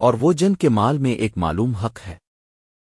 اور وہ جن کے مال میں ایک معلوم حق ہے۔